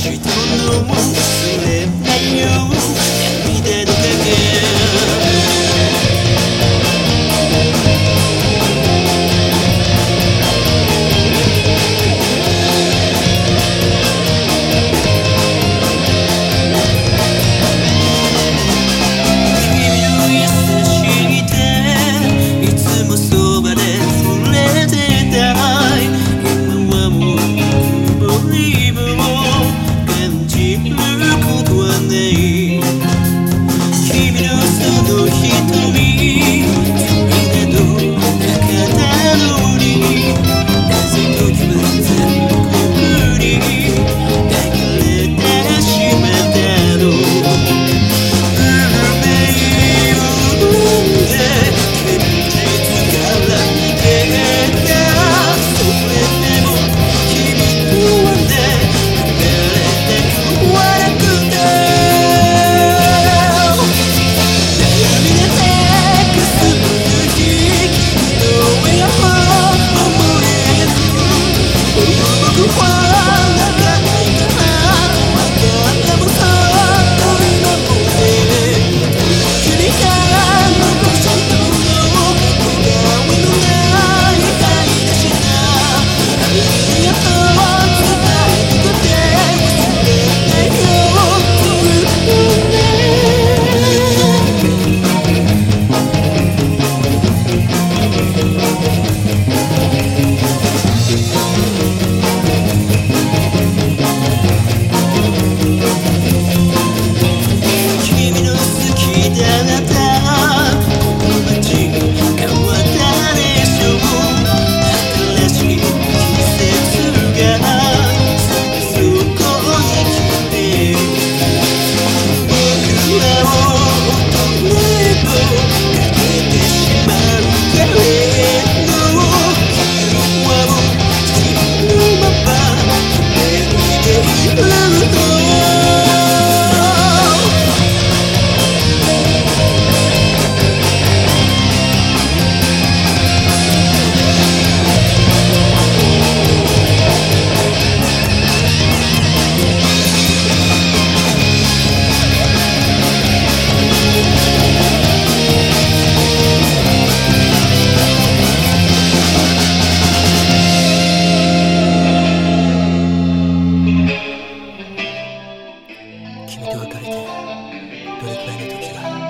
人のも忘れないよ你不会。Yeah. めて別れてどれくらいの時が